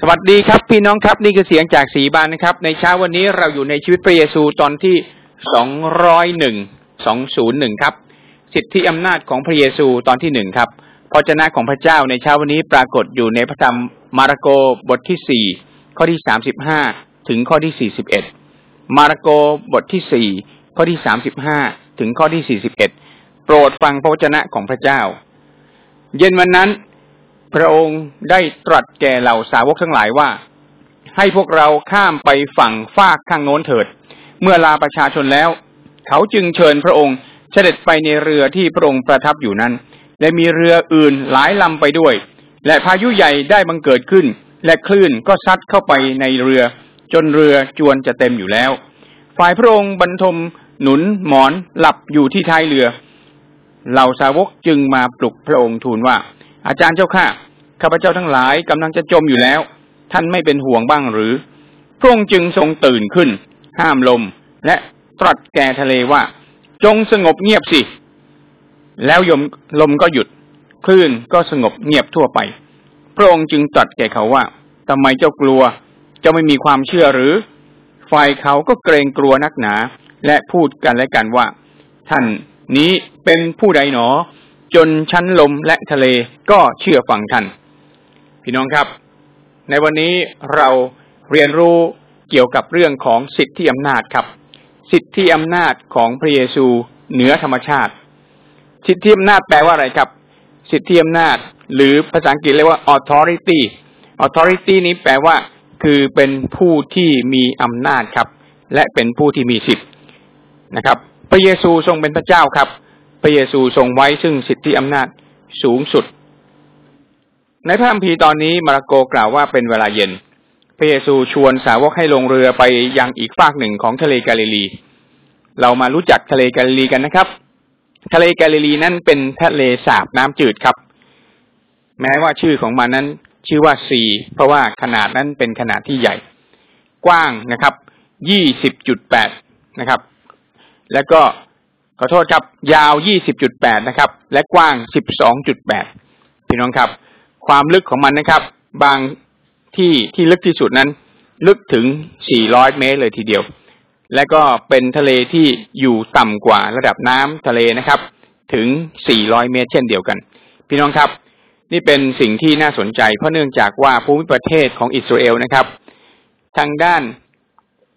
สวัสดีครับพี่น้องครับนี่คือเสียงจากสีบานนะครับ ในเช้าวันนี้เราอยู่ในชีวิตพระเยซูตอนที่สองร้อยหนึ่งสองศูนย์หนึ่งครับ สิทธิอำนาจของพระเยซูตอนที่หนึ่งครับพระเจ้าของพระเจ้าในเช้าวันนี้ปรากฏอยู่ในพระธรรมมาระโกบทที่สี่ข้อที่สามสิบห้าถึงข้อที่สี่สิบเอ็ดมาระโกบทที่สี่ข้อที่สามสิบห้าถึงข้อที่สี่สิบเอ็ดโปรดฟังพระวจนะของพระเจ้า เย็นวันนั้น พระองค์ได้ตรัสแก่เหล่าสาวกทั้งหลายว่า ให้พวกเราข้ามไปฝั่งฟากข้างโน้นเถิด เมื่อลาประชาชนแล้ว เขาจึงเชิญพระองค์เสด็จไปในเรือที่พระองค์ประทับอยู่นั้น และมีเรืออื่นหลายลำไปด้วย และพายุใหญ่ได้บังเกิดขึ้น และคลื่นก็ซัดเข้าไปในเรือ จนเรือจวนจะเต็มอยู่แล้ว ฝ่ายพระองค์บรรทมหนุนหมอนหลับอยู่ที่ท้ายเรือ เหล่าสาวกจึงมาปลุกพระองค์ทูลว่า อาจารย์เจ้าข้า ข้าพเจ้าทั้งหลายกำลังจะจมอยู่แล้ว ท่านไม่เป็นห่วงบ้างหรือ พระองค์จึงทรงตื่นขึ้น ห้ามลม และตรัสแก่ทะเลว่า จงสงบเงียบสิ แล้วยมลมก็หยุด คลื่นก็สงบเงียบทั่วไป พระองค์จึงตรัสแก่เขาว่าทำไมเจ้ากลัวเจ้าไม่มีความเชื่อหรือฝ่ายเขาก็เกรงกลัวนักหนา และพูดกันและกันว่า ท่านนี้เป็นผู้ใดหนอ จนชั้นลมและทะเลก็เชื่อฟังท่าน พี่น้องครับ ในวันนี้เราเรียนรู้เกี่ยวกับเรื่องของสิทธิอำนาจครับ สิทธิอำนาจของพระเยซูเหนือธรรมชาติ สิทธิอำนาจแปลว่าอะไรครับ สิทธิอำนาจ หรือภาษาอังกฤษเรียกว่า authority authority นี้แปลว่า คือเป็นผู้ที่มีอำนาจครับ และเป็นผู้ที่มีสิทธินะครับ พระเยซูทรงเป็นพระเจ้าครับ พระเยซูทรงไว้ซึ่งสิทธิอำนาจสูงสุด ในพระคัมภีร์ตอนนี้มาระโกกล่าวว่าเป็นเวลาเย็น พระเยซูชวนสาวกให้ลงเรือไปยังอีกฝากหนึ่งของทะเลกาลิลี เรามารู้จักทะเลกาลิลีกันนะครับ ทะเลกาลิลีนั้นเป็นทะเลสาบน้ำจืดครับ แม้ว่าชื่อของมันนั้นชื่อว่าซีเพราะว่าขนาดนั้นเป็นขนาดที่ใหญ่ กว้างนะครับยี่สิบจุดแปดนะครับ แล้วก็ขอโทษครับ ยาวยี่สิบจุดแปดนะครับ และกว้างสิบสองจุดแปดพี่น้องครับ ความลึกของมันนะครับ บางที่ที่ลึกที่สุดนั้น ลึกถึง 400 เมตรเลยทีเดียว และก็เป็นทะเลที่อยู่ต่ำกว่าระดับน้ำทะเลนะครับ ถึง 400 เมตร เช่นเดียวกัน พี่น้องครับ นี่เป็นสิ่งที่น่าสนใจ เพราะเนื่องจากว่าภูมิประเทศของอิสราเอลนะครับ ทางด้าน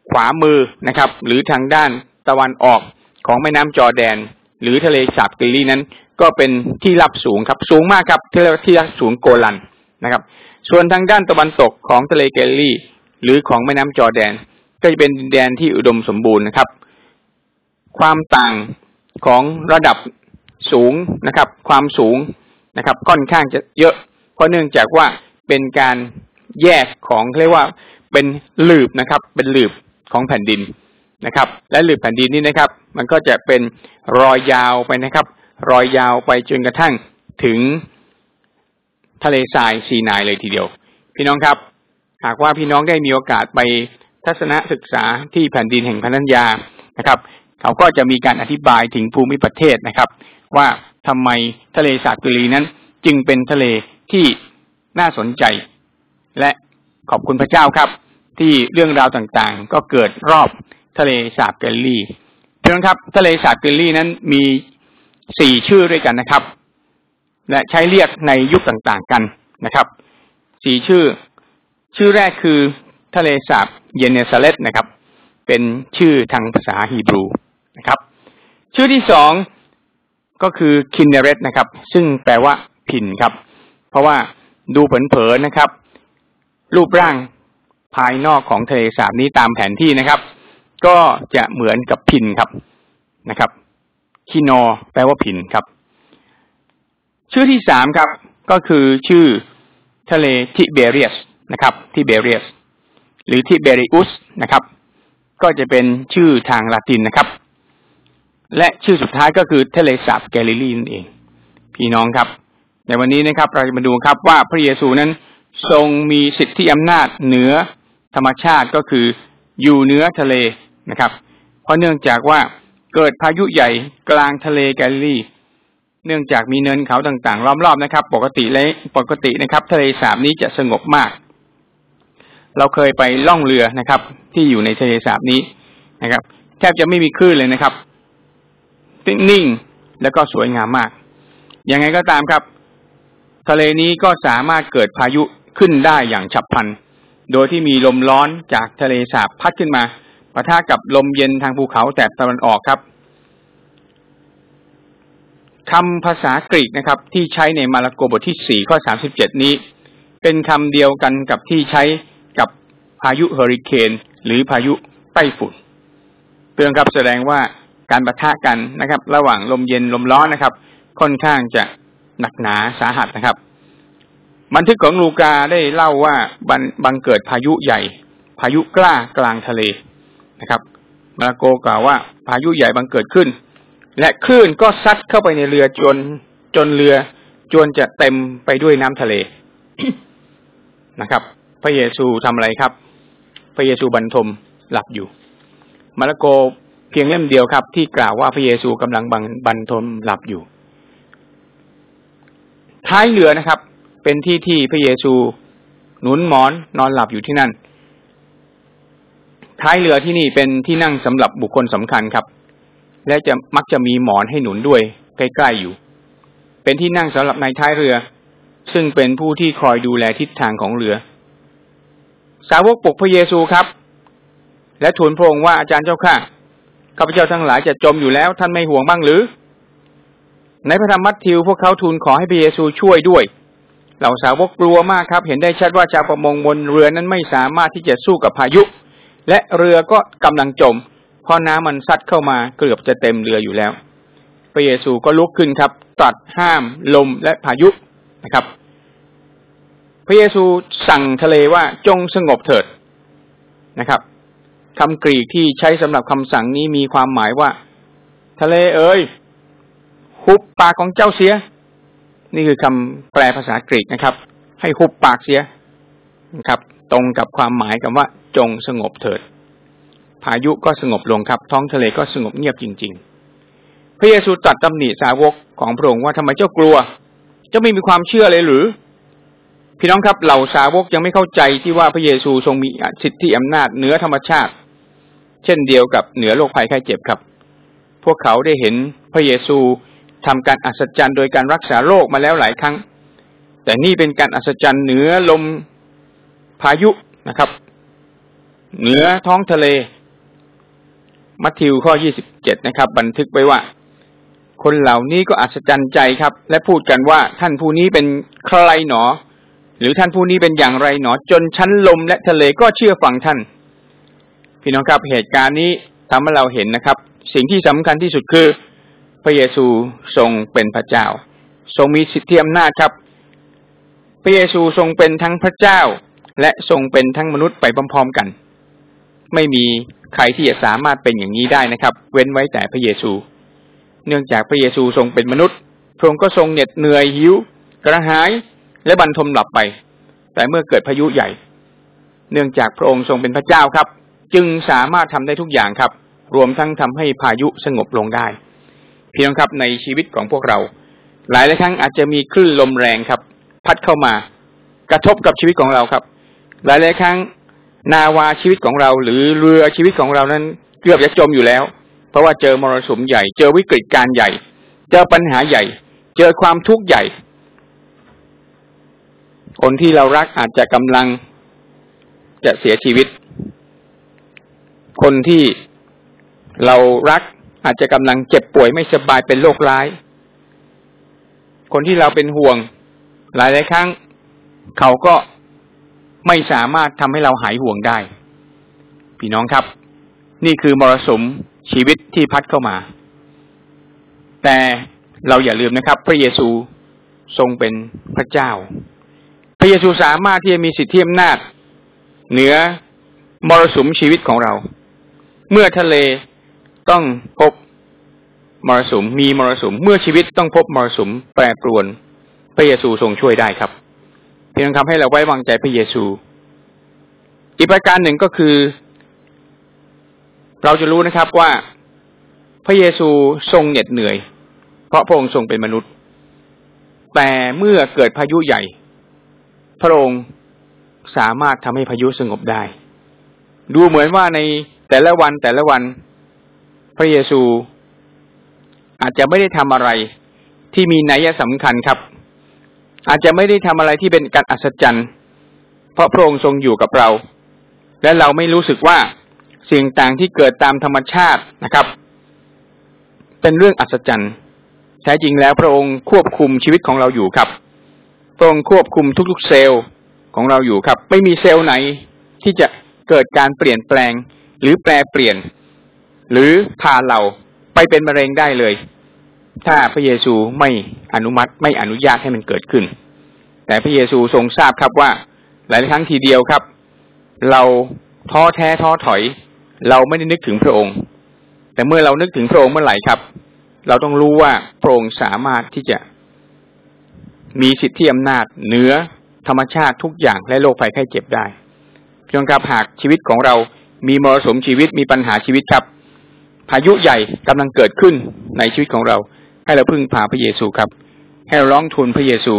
ขวามือนะครับ หรือทางด้านตะวันออกของแม่น้ำจอแดน หรือทะเลสาบกิลีนั้น ก็เป็นที่รับสูงครับ สูงมากครับที่เรียกว่าที่รับสูงโกลันนะครับ ส่วนทางด้านตะวันตกของทะเลแกลลี่ หรือของแม่น้ำจอแดน ก็จะเป็นดินแดนที่อุดมสมบูรณ์นะครับ ความต่างของระดับสูงนะครับ ความสูงนะครับ ค่อนข้างจะเยอะ เพราะเนื่องจากว่าเป็นการแยกของเรียกว่าเป็นหลืบนะครับ เป็นหลืบของแผ่นดินนะครับ และหลืบแผ่นดินนี้นะครับ มันก็จะเป็นรอยยาวไปนะครับ รอยยาวไปจนกระทั่งถึงทะเลทรายซีนายเลยทีเดียว พี่น้องครับ หากว่าพี่น้องได้มีโอกาสไปทัศนศึกษาที่แผ่นดินแห่งพันธัญญานะครับ เขาก็จะมีการอธิบายถึงภูมิประเทศนะครับ ว่าทำไมทะเลสาบกุลีนั้น จึงเป็นทะเลที่น่าสนใจ และขอบคุณพระเจ้าครับ ที่เรื่องราวต่างๆ ก็เกิดรอบทะเลสาบเกลลี่พี่น้องครับ ทะเลสาบเกลลี่นั้นมี สี่ชื่อด้วยกันนะครับ และใช้เรียกในยุคต่างๆกันนะครับสี่ชื่อ ชื่อแรกคือทะเลสาบเยเนซาเลตนะครับ เป็นชื่อทางภาษาฮีบรูนะครับ ชื่อที่สองก็คือคินเนเรตนะครับ ซึ่งแปลว่าพินครับ เพราะว่าดูเผินๆนะครับ รูปร่างภายนอกของทะเลสาบนี้ตามแผนที่นะครับ ก็จะเหมือนกับพินครับนะครับ คีนอแปลว่าผินครับ ชื่อที่สามครับ ก็คือชื่อทะเลทิเบเรียสนะครับทิเบเรียส หรือทิเบริอุสนะครับ ก็จะเป็นชื่อทางละตินนะครับ และชื่อสุดท้ายก็คือทะเลสาบแกลิลีนั่นเอง พี่น้องครับ ในวันนี้นะครับ เราจะมาดูครับว่าพระเยซูนั้นทรงมีสิทธิอำนาจเหนือธรรมชาติก็คืออยู่เหนือทะเลนะครับ เพราะเนื่องจากว่า เกิดพายุใหญ่กลางทะเลแกลลี่ เนื่องจากมีเนินเขาต่างๆ ล้อมรอบนะครับ ปกติและปกตินะครับ ทะเลสาบนี้จะสงบมาก เราเคยไปล่องเรือนะครับ ที่อยู่ในทะเลสาบนี้นะครับแทบจะไม่มีคลื่นเลยนะครับนิ่งแล้วก็สวยงามมาก ยังไงก็ตามครับ ทะเลนี้ก็สามารถเกิดพายุขึ้นได้อย่างฉับพลัน โดยที่มีลมร้อนจากทะเลสาบพัดขึ้นมา ปะทะกับลมเย็นทางภูเขาแต่ตะวันออกครับคำภาษากรีกนะครับ ที่ใช้ในมาระโกบทที่สี่ข้อสามสิบเจ็ดนี้ เป็นคำเดียวกันกับที่ใช้กับพายุเฮอริเคน หรือพายุไต้ฝุ่น เตือนครับแสดงว่าการประทะกันนะครับ ระหว่างลมเย็นลมร้อนนะครับ ค่อนข้างจะหนักหนาสาหัสนะครับ บันทึกของลูกาได้เล่าว่าบังเกิดพายุใหญ่ พายุกล้ากลางทะเล นะครับ มาระโกกล่าวว่าพายุใหญ่บังเกิดขึ้น และคลื่นก็ซัดเข้าไปในเรือจนจนเรือจนจะเต็มไปด้วยน้ำทะเลนะครับ พระเยซูทำอะไรครับ พระเยซูบรรทมหลับอยู่ มาระโกเพียงเล่มเดียวครับ ที่กล่าวว่าพระเยซูกำลังบังบรรทมหลับอยู่ ท้ายเรือนะครับ เป็นที่ที่พระเยซูหนุนหมอนนอนหลับอยู่ที่นั่น ท้ายเรือที่นี่เป็นที่นั่งสำหรับบุคคลสำคัญครับ และจะมักจะมีหมอนให้หนุนด้วยใกล้ๆอยู่ เป็นที่นั่งสำหรับในท้ายเรือ ซึ่งเป็นผู้ที่คอยดูแลทิศทางของเรือ สาวกปกพระเยซูครับ และทูลพระองค์ว่าอาจารย์เจ้าข้าข้าพเจ้าทั้งหลายจะจมอยู่แล้วท่านไม่ห่วงบ้างหรือ ในพระธรรมมัทธิวพวกเขาทูลขอให้พระเยซูช่วยด้วยเหล่าสาวกกลัวมากครับ เห็นได้ชัดว่าชาวประมงบนเรือนั้นไม่สามารถที่จะสู้กับพายุ และเรือก็กำลังจม เพราะน้ำมันซัดเข้ามาเกือบจะเต็มเรืออยู่แล้ว พระเยซูก็ลุกขึ้นครับ ตรัสห้ามลมและพายุนะครับ พระเยซูสั่งทะเลว่าจงสงบเถิดนะครับคำกรีกที่ใช้สำหรับคำสั่งนี้มีความหมายว่า ทะเลเอ๋ยหุบปากของเจ้าเสีย นี่คือคำแปลภาษากรีกนะครับ ให้หุบปากเสียนะครับ ตรงกับความหมายกับว่า จงสงบเถิด พายุก็สงบลงครับ ท้องทะเลก็สงบเงียบจริง ๆ พระเยซูตรัสตำหนิสาวกของพระองค์ว่าทำไมเจ้ากลัว เจ้าไม่มีความเชื่อเลยหรือ พี่น้องครับเหล่าสาวกยังไม่เข้าใจที่ว่าพระเยซูทรงมีสิทธิอำนาจเหนือธรรมชาติ เช่นเดียวกับเหนือโรคภัยไข้เจ็บครับ พวกเขาได้เห็นพระเยซูทำการอัศจรรย์โดยการรักษาโรคมาแล้วหลายครั้ง แต่นี่เป็นการอัศจรรย์เหนือลมพายุนะครับ เหนือท้องทะเล มัทธิวข้อยี่สิบเจ็ดนะครับ บันทึกไว้ว่า คนเหล่านี้ก็อัศจรรย์ใจครับ และพูดกันว่าท่านผู้นี้เป็นใครหนอ หรือท่านผู้นี้เป็นอย่างไรหนอ จนชั้นลมและทะเลก็เชื่อฟังท่าน พี่น้องครับเหตุการณ์นี้ทำให้เราเห็นนะครับ สิ่งที่สำคัญที่สุดคือ พระเยซูทรงเป็นพระเจ้า ทรงมีสิทธิอำนาจครับ พระเยซูทรงเป็นทั้งพระเจ้า และทรงเป็นทั้งมนุษย์ไปพร้อม ๆ กัน ไม่มีใครที่จะสามารถเป็นอย่างนี้ได้นะครับ เว้นไว้แต่พระเยซู เนื่องจากพระเยซูทรงเป็นมนุษย์พระองค์ก็ทรงเหน็ดเหนื่อยหิว กระหายและบรรทมหลับไป แต่เมื่อเกิดพายุใหญ่ เนื่องจากพระองค์ทรงเป็นพระเจ้าครับ จึงสามารถทำได้ทุกอย่างครับ รวมทั้งทำให้พายุสงบลงได้เพียงครับในชีวิตของพวกเรา หลายหลายครั้งอาจจะมีคลื่นลมแรงครับ พัดเข้ามา กระทบกับชีวิตของเราครับ หลายหลายครั้ง นาวาชีวิตของเราหรือเรือชีวิตของเรานั้นเกือบจะจมอยู่แล้ว เพราะว่าเจอมรสุมใหญ่ เจอวิกฤตการใหญ่ เจอปัญหาใหญ่ เจอความทุกข์ใหญ่ คนที่เรารักอาจจะกำลังจะเสียชีวิต คนที่เรารักอาจจะกำลังเจ็บป่วยไม่สบายเป็นโรคร้าย คนที่เราเป็นห่วง หลายหลายครั้ง เขาก็ ไม่สามารถทำให้เราหายห่วงได้ พี่น้องครับ นี่คือมรสุมชีวิตที่พัดเข้ามา แต่เราอย่าลืมนะครับ พระเยซูทรงเป็นพระเจ้า พระเยซูสามารถที่จะมีสิทธิอำนาจ เหนือมรสุมชีวิตของเรา เมื่อทะเลต้องพบมรสุมมีมรสุมเมื่อชีวิตต้องพบมรสุมแปรปรวน พระเยซูทรงช่วยได้ครับ พียงทำให้เราไว้วางใจพระเยซู อีกประการหนึ่งก็คือ เราจะรู้นะครับว่าพระเยซูทรงเหน็ดเหนื่อย เพราะพระองค์ทรงเป็นมนุษย์ แต่เมื่อเกิดพายุใหญ่ พระองค์สามารถทำให้พายุสงบได้ ดูเหมือนว่าในแต่ละวันแต่ละวัน พระเยซูอาจจะไม่ได้ทำอะไรที่มีนัยสำคัญครับ อาจจะไม่ได้ทำอะไรที่เป็นการอัศจรรย์ เพราะพระองค์ทรงอยู่กับเรา และเราไม่รู้สึกว่าสิ่งต่างที่เกิดตามธรรมชาตินะครับ เป็นเรื่องอัศจรรย์แท้จริงแล้วพระองค์ควบคุมชีวิตของเราอยู่ครับพระองค์ควบคุมทุกๆเซลล์ของเราอยู่ครับ ไม่มีเซลล์ไหนที่จะเกิดการเปลี่ยนแปลง หรือแปลเปลี่ยน หรือพาเราไปเป็นมะเร็งได้เลย ถ้าพระเยซูไม่อนุมัติไม่อนุญาตให้มันเกิดขึ้น แต่พระเยซูทรงทราบครับว่า หลายครั้งทีเดียวครับ เราท้อแท้ท้อถอย เราไม่ได้นึกถึงพระองค์ แต่เมื่อเรานึกถึงพระองค์เมื่อไหร่ครับ เราต้องรู้ว่าพระองค์สามารถที่จะมีสิทธิอำนาจเหนือธรรมชาติทุกอย่างและโรคภัยไข้เจ็บได้เพียงครับหากชีวิตของเรามีมรสุมชีวิตมีปัญหาชีวิตครับ พายุใหญ่กำลังเกิดขึ้นในชีวิตของเรา ให้เราพึ่งพาพระเยซูครับ ให้เราร้องทูลพระเยซู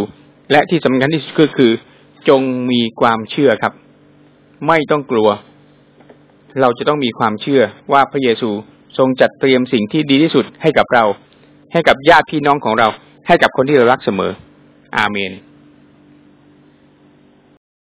และที่สำคัญที่สุดก็คือ จงมีความเชื่อครับ ไม่ต้องกลัว เราจะต้องมีความเชื่อว่าพระเยซูทรงจัดเตรียมสิ่งที่ดีที่สุดให้กับเรา ให้กับญาติพี่น้องของเรา ให้กับคนที่เรารักเสมอ อาเมน